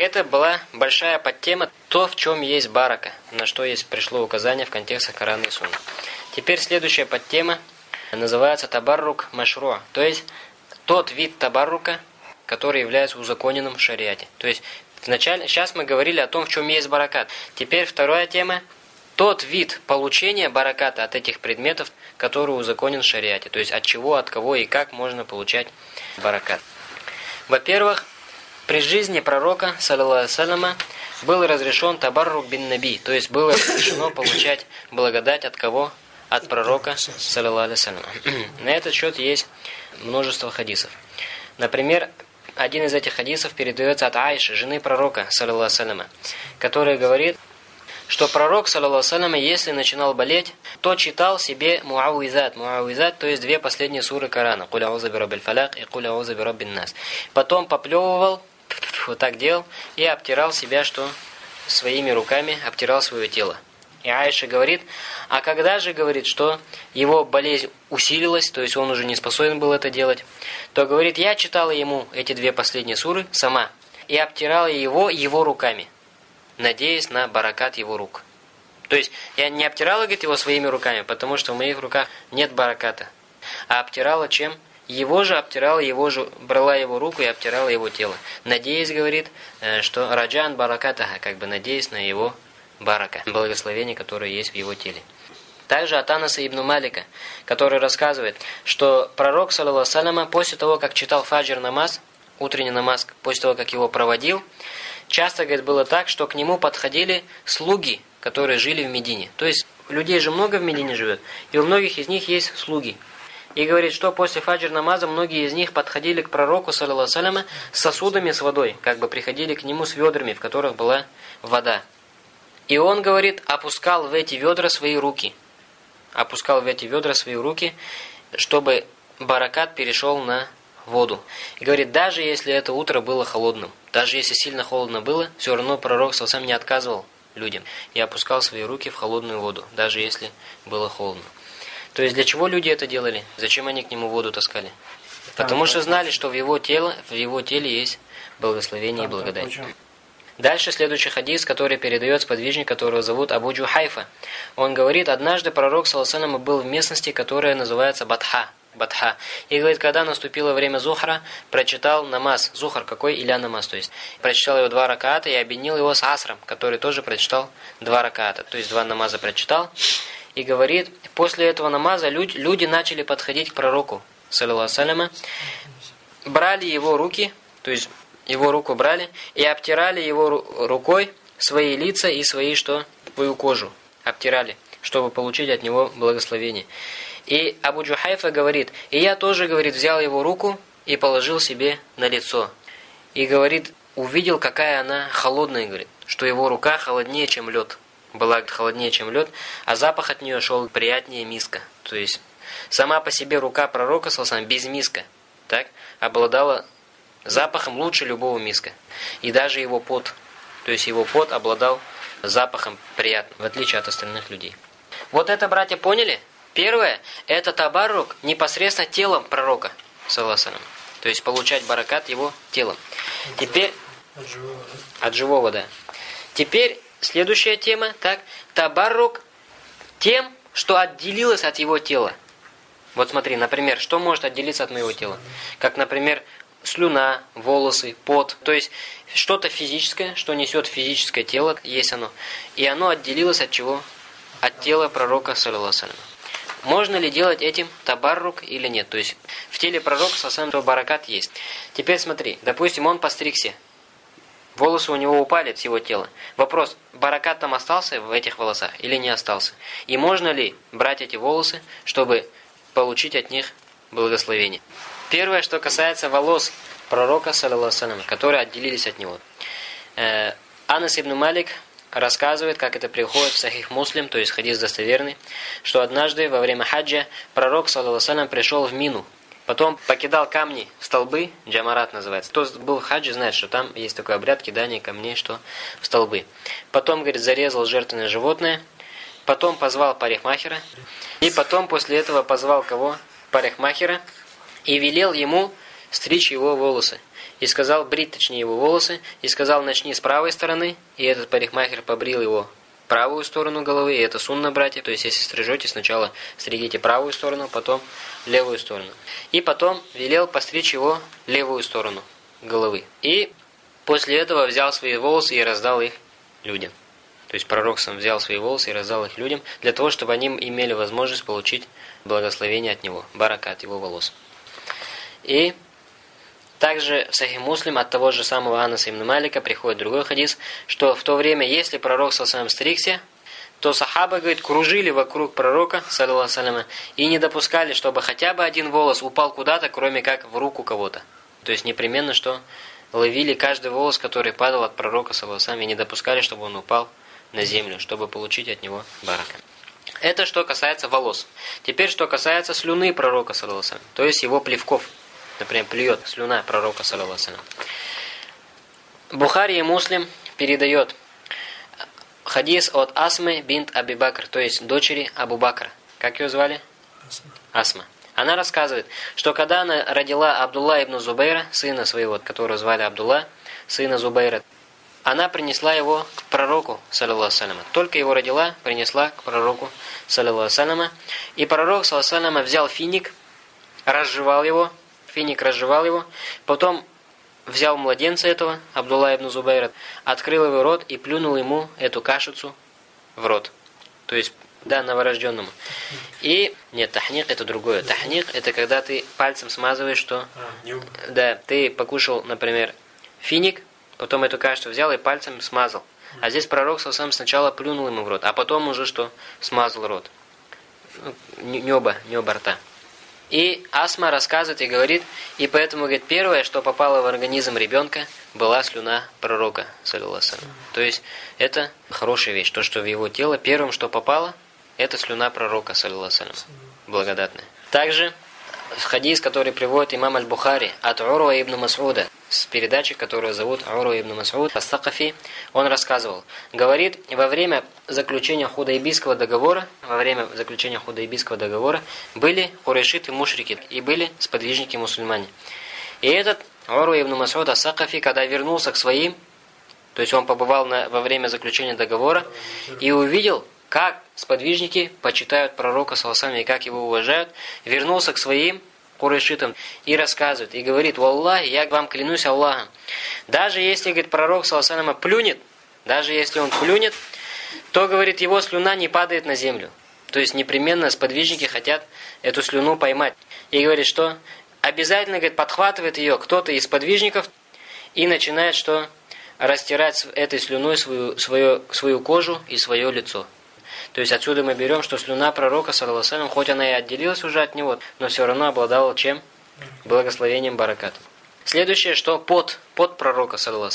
это была большая подтема, то, в чем есть барака, на что есть пришло указание в контексте Корана и Сунны. Теперь следующая подтема называется табаррук машруа, то есть тот вид табаррука, который является узаконенным в шариате. То есть вначале, сейчас мы говорили о том, в чем есть баракат. Теперь вторая тема тот вид получения бараката от этих предметов, который узаконен в шариате. То есть от чего, от кого и как можно получать баракат. Во-первых, при жизни пророка, саллиллаху был разрешен табаррук бин наби, то есть было разрешено получать благодать от кого? От пророка, саллиллаху На этот счет есть множество хадисов. Например, один из этих хадисов передается от Айши, жены пророка, саллиллаху который говорит, что пророк, саллиллаху если начинал болеть, то читал себе муауизат. Муауизат, то есть две последние суры Корана. Куля ауза бираббиль фаляк и куля ауза бираббин нас. Потом поплевывал, вот так делал, и обтирал себя, что своими руками обтирал свое тело. И Айша говорит, а когда же говорит, что его болезнь усилилась, то есть он уже не способен был это делать, то говорит, я читала ему эти две последние суры сама и обтирала его его руками надеясь на баракат его рук. То есть я не обтирала, говорит, его своими руками, потому что в моих руках нет бараката. А обтирала чем? Его же обтирала, его же брала его руку и обтирала его тело. Надеясь, говорит, э, что раджан баракатаха, как бы надеясь на его барака, благословение, которое есть в его теле. Также от Анаса ибн Малика, который рассказывает, что пророк, саллиллаху после того, как читал фаджр намаз, утренний намаз, после того, как его проводил, Часто, говорит, было так, что к нему подходили слуги, которые жили в Медине. То есть, людей же много в Медине живет, и у многих из них есть слуги. И говорит, что после фаджр намаза многие из них подходили к пророку, саллиллаху с сосудами с водой, как бы приходили к нему с ведрами, в которых была вода. И он, говорит, опускал в эти ведра свои руки. Опускал в эти ведра свои руки, чтобы баракат перешел на воду. И говорит, даже если это утро было холодным, даже если сильно холодно было, все равно пророк совсем не отказывал людям и опускал свои руки в холодную воду, даже если было холодно. То есть для чего люди это делали? Зачем они к нему воду таскали? Потому что знали, что в его тело, в его теле есть благословение и благодать. Дальше следующий хадис, который передает сподвижник, которого зовут Абу Джухайфа. Он говорит, однажды пророк, саллаху был в местности, которая называется Батха. Батха. И говорит, когда наступило время Зухра, прочитал намаз. Зухар какой? Иля намаз, то есть. Прочитал его два раката и объединил его с Асром, который тоже прочитал два раката. То есть два намаза прочитал. И говорит, после этого намаза люди, люди начали подходить к пророку, саллиллаху брали его руки, то есть его руку брали, и обтирали его рукой свои лица и свои, что? Свою кожу. Обтирали, чтобы получить от него благословение. И Абу Джухайфа говорит, и я тоже, говорит, взял его руку и положил себе на лицо. И говорит, увидел, какая она холодная, говорит, что его рука холоднее, чем лед. Была холоднее, чем лед, а запах от нее шел приятнее миска. То есть, сама по себе рука пророка, салсам, без миска, так, обладала запахом лучше любого миска. И даже его пот, то есть его пот обладал запахом приятным, в отличие от остальных людей. Вот это, братья, поняли? Первое – это табарук непосредственно телом пророка, саллаху То есть получать баракат его телом. Теперь от живого, да? От живого, да. Теперь следующая тема, так, табарук тем, что отделилось от его тела. Вот смотри, например, что может отделиться от моего тела? Как, например, слюна, волосы, пот. То есть что-то физическое, что несет физическое тело, есть оно. И оно отделилось от чего? От тела пророка, саллиллаху можно ли делать этим табаррук или нет? То есть в теле пророка сасам баракат есть. Теперь смотри, допустим, он постригся. Волосы у него упали от всего тела. Вопрос, баракат там остался в этих волосах или не остался? И можно ли брать эти волосы, чтобы получить от них благословение? Первое, что касается волос пророка, саллиллаху которые отделились от него. Э, Анас ибн Малик рассказывает, как это приходит в Сахих Муслим, то есть хадис достоверный, что однажды во время хаджа пророк, саллиллаху пришел в Мину, потом покидал камни столбы, джамарат называется. Кто был в хаджи, знает, что там есть такой обряд кидания камней, что в столбы. Потом, говорит, зарезал жертвенное животное, потом позвал парикмахера, и потом после этого позвал кого? Парикмахера, и велел ему стричь его волосы. и сказал брить, точнее, его волосы, и сказал, начни с правой стороны, и этот парикмахер побрил его правую сторону головы, и это сунна, братья, то есть если стрижете, сначала стригите правую сторону, потом левую сторону. И потом велел постричь его левую сторону головы. И после этого взял свои волосы и раздал их людям. То есть пророк сам взял свои волосы и раздал их людям, для того, чтобы они имели возможность получить благословение от него, барака от его волос. И также в Сахих Муслим от того же самого Анаса ибн Малика приходит другой хадис, что в то время, если пророк саллаллаху стригся, то сахабы, говорит, кружили вокруг пророка, саллаллаху и не допускали, чтобы хотя бы один волос упал куда-то, кроме как в руку кого-то. То есть непременно, что ловили каждый волос, который падал от пророка, саллаллаху и не допускали, чтобы он упал на землю, чтобы получить от него барака. Это что касается волос. Теперь, что касается слюны пророка, саллаллаху то есть его плевков. Например, плюет слюна пророка, саллаллаху Бухари и Муслим передает хадис от Асмы бинт Аби Бакр, то есть дочери Абу Бакра. Как ее звали? Асма. Асма. Она рассказывает, что когда она родила Абдулла ибн Зубейра, сына своего, которого звали Абдулла, сына Зубейра, она принесла его к пророку, саллиллаху саляма. Только его родила, принесла к пророку, саллиллаху саляма. И пророк, саллиллаху саляма, взял финик, разжевал его, финик разжевал его, потом взял младенца этого, Абдулла ибн Зубайра, открыл его рот и плюнул ему эту кашицу в рот. То есть, да, новорожденному. И, нет, тахник это другое. Тахник это когда ты пальцем смазываешь, что... А, да, ты покушал, например, финик, Потом эту кашу взял и пальцем смазал. А здесь пророк сам сначала плюнул ему в рот, а потом уже что? Смазал рот. Ну, небо, небо рта. И Асма рассказывает и говорит, и поэтому, говорит, первое, что попало в организм ребенка, была слюна пророка, саллиллаху То есть, это хорошая вещь. То, что в его тело первым, что попало, это слюна пророка, саллиллаху благодатная. Также, хадис, который приводит имам Аль-Бухари от Урва ибн Масуда, с передачи, которую зовут Уру ибн Мас'уд Ас-Сакафи, он рассказывал. Говорит, во время заключения Худайбийского договора, во время заключения Худайбийского договора, были курайшиты мушрики и были сподвижники мусульмане. И этот Уру ибн Мас'уд Ас-Сакафи, когда вернулся к своим, то есть он побывал на, во время заключения договора и увидел, как сподвижники почитают пророка Саласами и как его уважают, вернулся к своим курайшитам и рассказывает, и говорит, «Валлахи, я вам клянусь Аллахом, даже если, говорит, пророк, саллаху плюнет, даже если он плюнет, то, говорит, его слюна не падает на землю. То есть непременно сподвижники хотят эту слюну поймать. И говорит, что обязательно, говорит, подхватывает ее кто-то из подвижников и начинает что? Растирать этой слюной свою, свою, свою кожу и свое лицо. То есть отсюда мы берем, что слюна пророка, саллаху хоть она и отделилась уже от него, но все равно обладала чем? Благословением баракатом. Следующее, что пот, пот пророка, саллаху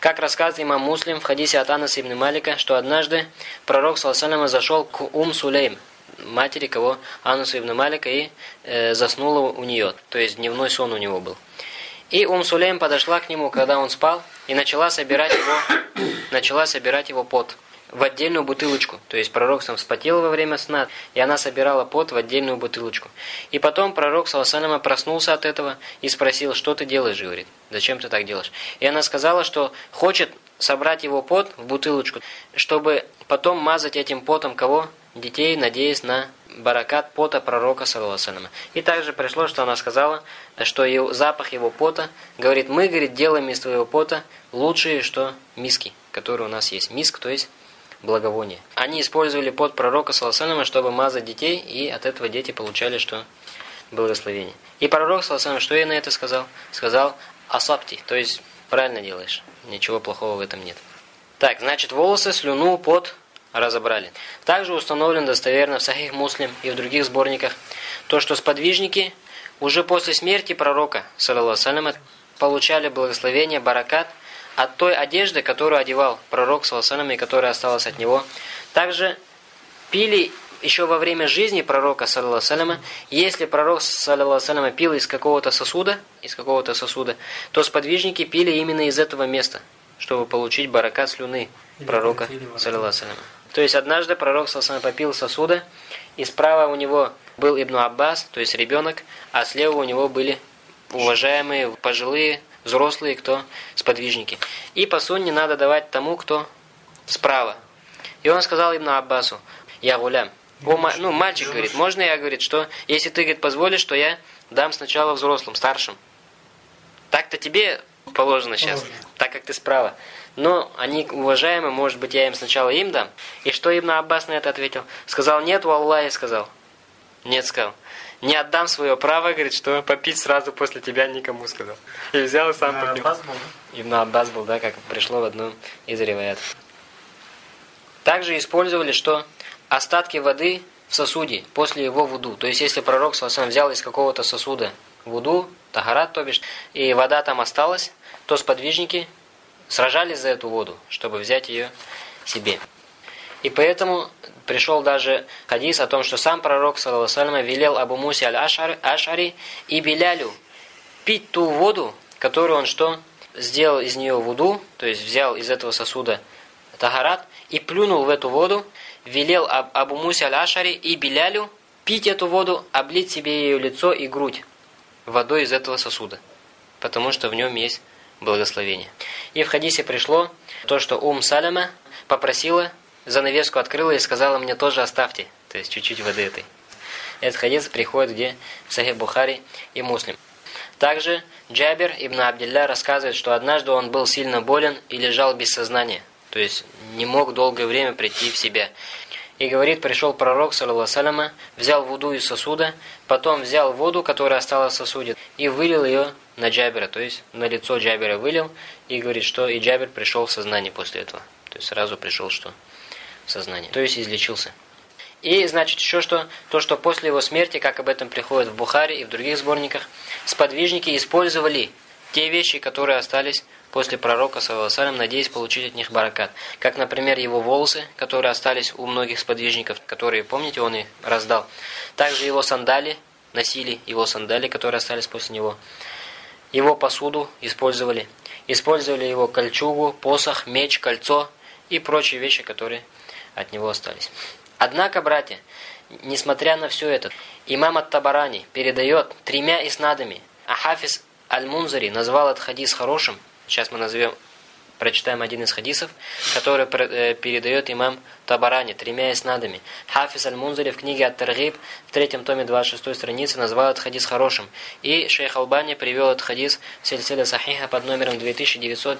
как рассказывает имам Муслим в хадисе от Анаса ибн Малика, что однажды пророк, саллаху зашел к Ум Сулейм, матери кого? Анасу ибн Малика, и э, заснула у нее. То есть дневной сон у него был. И Ум Сулейм подошла к нему, когда он спал, и начала собирать его, начала собирать его пот в отдельную бутылочку. То есть пророк сам вспотел во время сна, и она собирала пот в отдельную бутылочку. И потом пророк, саласалама, проснулся от этого и спросил, что ты делаешь, говорит, зачем ты так делаешь? И она сказала, что хочет собрать его пот в бутылочку, чтобы потом мазать этим потом кого? Детей, надеясь на баракат пота пророка, саллаху И также пришло, что она сказала, что его, запах его пота, говорит, мы, говорит, делаем из твоего пота лучшие, что миски, которые у нас есть. Миск, то есть благовоние. Они использовали под пророка Саласалама, чтобы мазать детей, и от этого дети получали что? Благословение. И пророк Саласалам, что я на это сказал? Сказал «асапти», то есть правильно делаешь, ничего плохого в этом нет. Так, значит, волосы, слюну, пот разобрали. Также установлен достоверно в Сахих Муслим и в других сборниках то, что сподвижники уже после смерти пророка, саллаллаху получали благословение, баракат, от той одежды, которую одевал пророк с и которая осталась от него. Также пили еще во время жизни пророка, саллиллаху если пророк, саллиллаху пил из какого-то сосуда, из какого-то сосуда, то сподвижники пили именно из этого места, чтобы получить баракат слюны пророка, саллиллаху То есть однажды пророк, саллиллаху попил сосуда, и справа у него был Ибн Аббас, то есть ребенок, а слева у него были уважаемые, пожилые, взрослые, кто сподвижники. И по сунне надо давать тому, кто справа. И он сказал Ибн Аббасу, я гулям. О, ну, мальчик говорит, можно я, говорит, что если ты, говорит, позволишь, что я дам сначала взрослым, старшим. Так-то тебе положено сейчас, положено. так как ты справа. Но они уважаемые, может быть, я им сначала им дам. И что Ибн Аббас на это ответил? Сказал, нет, у Аллаха сказал. Нет, сказал. Не отдам свое право, говорит, что попить сразу после тебя никому сказал. И взял и сам а, попил. Аббас был, да? Ибн Аббас был, да, как пришло в одном из реваят. Также использовали, что остатки воды в сосуде после его вуду. То есть, если пророк сам взял из какого-то сосуда вуду, тахарат, то бишь, и вода там осталась, то сподвижники сражались за эту воду, чтобы взять ее себе. И поэтому пришел даже хадис о том, что сам пророк, саллаху велел Абу Мусе аль-Ашари и Белялю пить ту воду, которую он что? Сделал из нее вуду, то есть взял из этого сосуда тагарат и плюнул в эту воду, велел Абу Мусе аль-Ашари и Белялю пить эту воду, облить себе ее лицо и грудь водой из этого сосуда, потому что в нем есть благословение. И в хадисе пришло то, что Ум Саляма попросила занавеску открыла и сказала мне тоже оставьте, то есть чуть-чуть воды этой. Этот хадис приходит где Сахих Бухари и Муслим. Также Джабир ибн Абдилля рассказывает, что однажды он был сильно болен и лежал без сознания, то есть не мог долгое время прийти в себя. И говорит, пришел пророк, саллаллаху взял воду из сосуда, потом взял воду, которая осталась в сосуде, и вылил ее на Джабира, то есть на лицо Джабира вылил, и говорит, что и Джабир пришел в сознание после этого. То есть сразу пришел что? Сознание. То есть излечился. И, значит, еще что, то, что после его смерти, как об этом приходит в Бухаре и в других сборниках, сподвижники использовали те вещи, которые остались после пророка, саллаху надеясь получить от них баракат. Как, например, его волосы, которые остались у многих сподвижников, которые, помните, он и раздал. Также его сандали, носили его сандали, которые остались после него. Его посуду использовали. Использовали его кольчугу, посох, меч, кольцо и прочие вещи, которые от него остались. Однако, братья, несмотря на все это, имам Ат-Табарани передает тремя иснадами, а Хафиз Аль-Мунзари назвал этот хадис хорошим, сейчас мы назовем, прочитаем один из хадисов, который э, передает имам Табарани тремя иснадами. Хафиз Аль-Мунзари в книге Ат-Таргиб в третьем томе 26 страницы назвал этот хадис хорошим. И шейх Албани привел этот хадис в сельселе Сахиха под номером 2900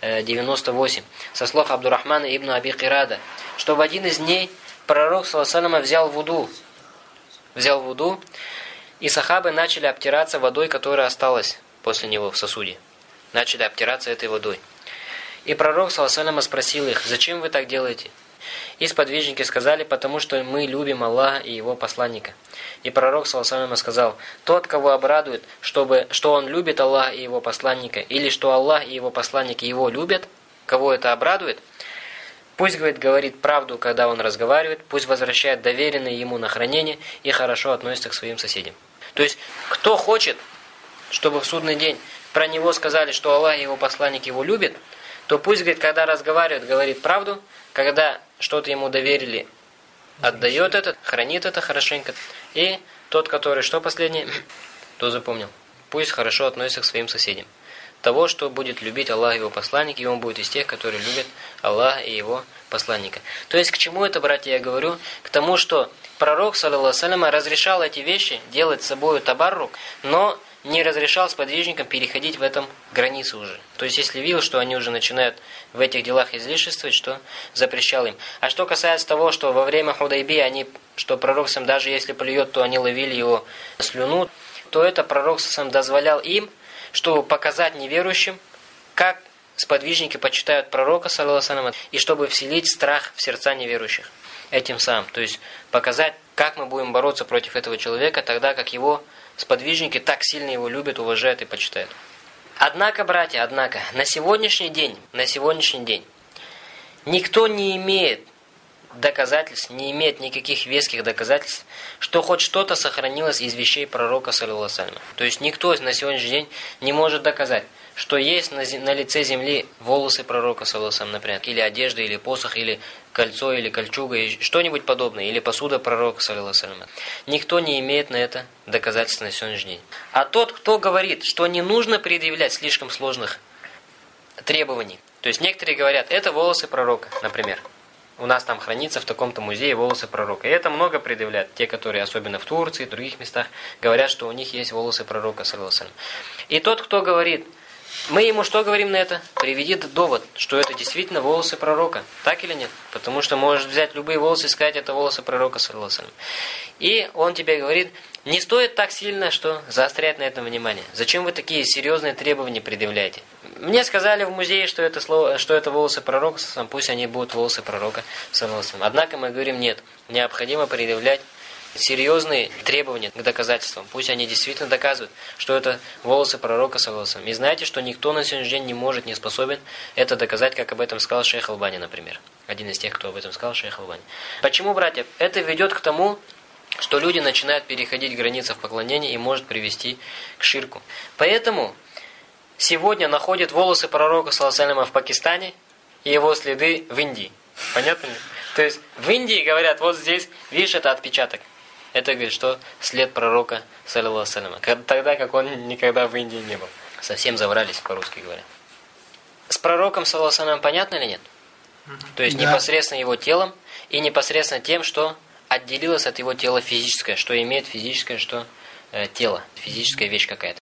98, со слов Абдурахмана ибн Аби Кирада, что в один из дней пророк Саласалама взял вуду, взял вуду, и сахабы начали обтираться водой, которая осталась после него в сосуде. Начали обтираться этой водой. И пророк Саласалама спросил их, зачем вы так делаете? И сподвижники сказали, потому что мы любим Аллаха и Его посланника. И пророк, саллаху сказал, тот, кого обрадует, чтобы, что он любит Аллаха и Его посланника, или что Аллах и Его посланник Его любят, кого это обрадует, пусть, говорит, говорит правду, когда он разговаривает, пусть возвращает доверенное ему на хранение и хорошо относится к своим соседям. То есть, кто хочет, чтобы в судный день про него сказали, что Аллах и Его посланник Его любят, то пусть, говорит, когда разговаривает, говорит правду, когда что-то ему доверили, отдает это, хранит это хорошенько. И тот, который что последний, то запомнил. Пусть хорошо относится к своим соседям. Того, что будет любить Аллах и его посланник, и он будет из тех, которые любят Аллаха и его посланника. То есть, к чему это, братья, я говорю? К тому, что пророк, саллиллаху разрешал эти вещи делать с собой табаррук, но не разрешал сподвижникам переходить в этом границы уже. То есть, если видел, что они уже начинают в этих делах излишествовать, что запрещал им. А что касается того, что во время Худайби они, что пророк сам даже если плюет, то они ловили его слюну, то это пророк сам дозволял им, чтобы показать неверующим, как сподвижники почитают пророка, саллиллаху и чтобы вселить страх в сердца неверующих этим самым. То есть, показать, как мы будем бороться против этого человека, тогда как его сподвижники так сильно его любят, уважают и почитают. Однако, братья, однако, на сегодняшний день, на сегодняшний день, никто не имеет доказательств, не имеет никаких веских доказательств, что хоть что-то сохранилось из вещей пророка, саллиллаху То есть никто на сегодняшний день не может доказать, что есть на, на лице земли волосы пророка, саллаху например, или одежда, или посох, или кольцо, или кольчуга, и что-нибудь подобное, или посуда пророка, саллаху никто не имеет на это доказательства на сегодняшний день. А тот, кто говорит, что не нужно предъявлять слишком сложных требований, то есть некоторые говорят, это волосы пророка, например, у нас там хранится в таком-то музее волосы пророка. И это много предъявляют. Те, которые особенно в Турции, в других местах, говорят, что у них есть волосы пророка, саллаху И тот, кто говорит, мы ему что говорим на это? Приведи довод, что это действительно волосы пророка. Так или нет? Потому что можешь взять любые волосы и сказать, это волосы пророка, саллаху И он тебе говорит, не стоит так сильно, что заострять на этом внимание. Зачем вы такие серьезные требования предъявляете? Мне сказали в музее, что это слово, что это волосы пророка, пусть они будут волосы пророка, саллаху Однако мы говорим, нет, необходимо предъявлять серьезные требования к доказательствам. Пусть они действительно доказывают, что это волосы пророка с волосом. И знаете, что никто на сегодняшний день не может, не способен это доказать, как об этом сказал шейх Албани, например. Один из тех, кто об этом сказал, шейх Албани. Почему, братья? Это ведет к тому, что люди начинают переходить границы в поклонении и может привести к ширку. Поэтому сегодня находят волосы пророка, саллаху в Пакистане и его следы в Индии. Понятно? То есть в Индии говорят, вот здесь, видишь, это отпечаток. Это, говорит, что след пророка, саллиллаху тогда как он никогда в Индии не был. Совсем заврались, по-русски говоря. С пророком, саллиллаху понятно или нет? То есть да. непосредственно его телом и непосредственно тем, что отделилось от его тела физическое, что имеет физическое, что э, тело, физическая вещь какая-то.